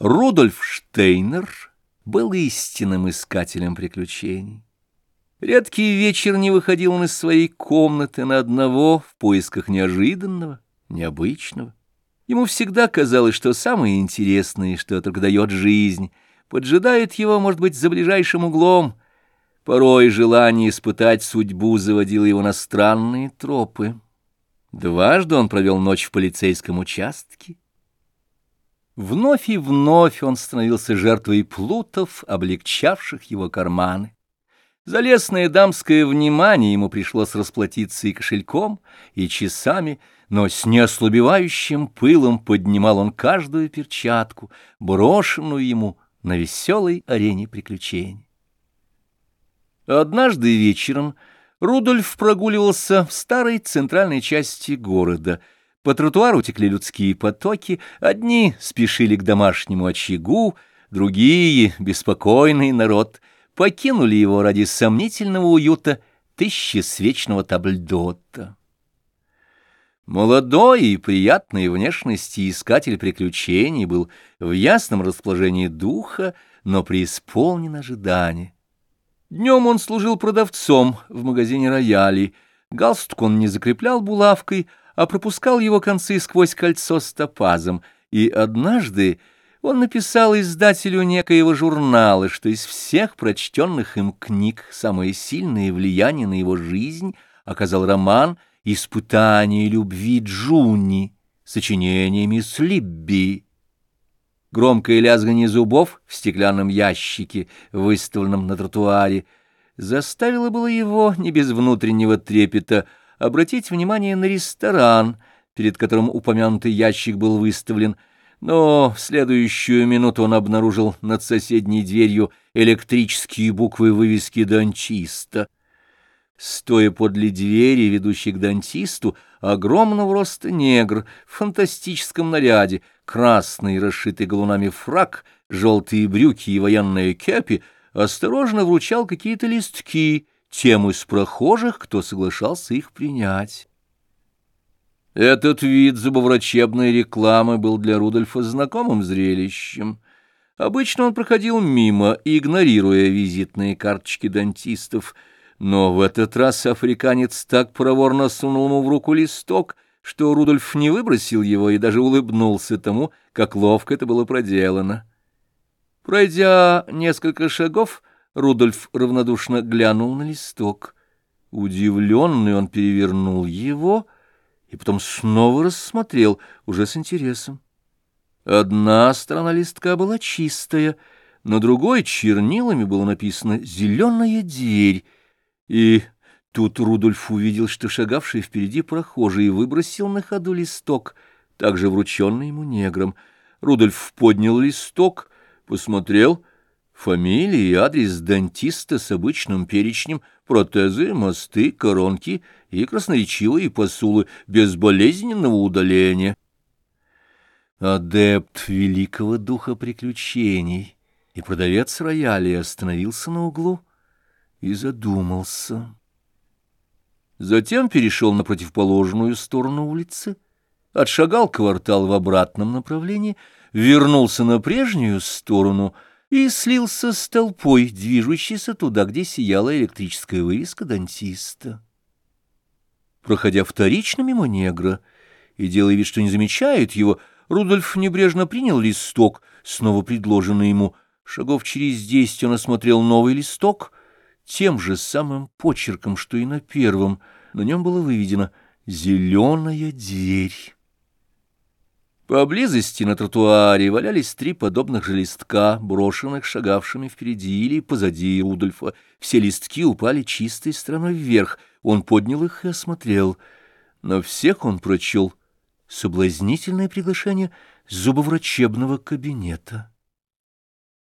Рудольф Штейнер был истинным искателем приключений. Редкий вечер не выходил он из своей комнаты на одного в поисках неожиданного, необычного. Ему всегда казалось, что самое интересное, что только дает жизнь, поджидает его, может быть, за ближайшим углом. Порой желание испытать судьбу заводило его на странные тропы. Дважды он провел ночь в полицейском участке. Вновь и вновь он становился жертвой плутов, облегчавших его карманы. За лесное дамское внимание ему пришлось расплатиться и кошельком, и часами, но с неослабевающим пылом поднимал он каждую перчатку, брошенную ему на веселой арене приключений. Однажды вечером Рудольф прогуливался в старой центральной части города — по тротуару текли людские потоки, одни спешили к домашнему очагу, другие, беспокойный народ, покинули его ради сомнительного уюта тысячесвечного табльдота. Молодой и приятной внешности искатель приключений был в ясном расположении духа, но преисполнен ожидания. Днем он служил продавцом в магазине рояли, галстук он не закреплял булавкой, а пропускал его концы сквозь кольцо с топазом, и однажды он написал издателю некоего журнала, что из всех прочтенных им книг самое сильное влияние на его жизнь оказал роман «Испытание любви Джуни» сочинениями Слибби. Громкое лязгание зубов в стеклянном ящике, выставленном на тротуаре, заставило было его, не без внутреннего трепета, обратить внимание на ресторан, перед которым упомянутый ящик был выставлен, но в следующую минуту он обнаружил над соседней дверью электрические буквы вывески «Дантиста». Стоя подле двери, ведущей к дантисту, огромного роста негр в фантастическом наряде, красный, расшитый галунами фрак, желтые брюки и военная кепи, осторожно вручал какие-то листки, тем из прохожих, кто соглашался их принять. Этот вид зубоврачебной рекламы был для Рудольфа знакомым зрелищем. Обычно он проходил мимо, игнорируя визитные карточки дантистов, но в этот раз африканец так проворно сунул ему в руку листок, что Рудольф не выбросил его и даже улыбнулся тому, как ловко это было проделано. Пройдя несколько шагов, Рудольф равнодушно глянул на листок. Удивленный он перевернул его и потом снова рассмотрел, уже с интересом. Одна сторона листка была чистая, на другой чернилами было написано «Зеленая дверь», и тут Рудольф увидел, что шагавший впереди прохожий выбросил на ходу листок, также врученный ему негром. Рудольф поднял листок, посмотрел — Фамилия и адрес дантиста с обычным перечнем, протезы, мосты, коронки и красноречивые посулы безболезненного удаления. Адепт великого духа приключений и продавец рояля остановился на углу и задумался. Затем перешел на противоположную сторону улицы, отшагал квартал в обратном направлении, вернулся на прежнюю сторону — и слился с толпой, движущейся туда, где сияла электрическая вывеска дантиста. Проходя вторично мимо негра и делая вид, что не замечает его, Рудольф небрежно принял листок, снова предложенный ему. Шагов через десять он осмотрел новый листок, тем же самым почерком, что и на первом. На нем было выведено «Зеленая дверь». Поблизости на тротуаре валялись три подобных же листка, брошенных шагавшими впереди или позади Рудольфа. Все листки упали чистой стороной вверх. Он поднял их и осмотрел. На всех он прочел соблазнительное приглашение зубоврачебного кабинета.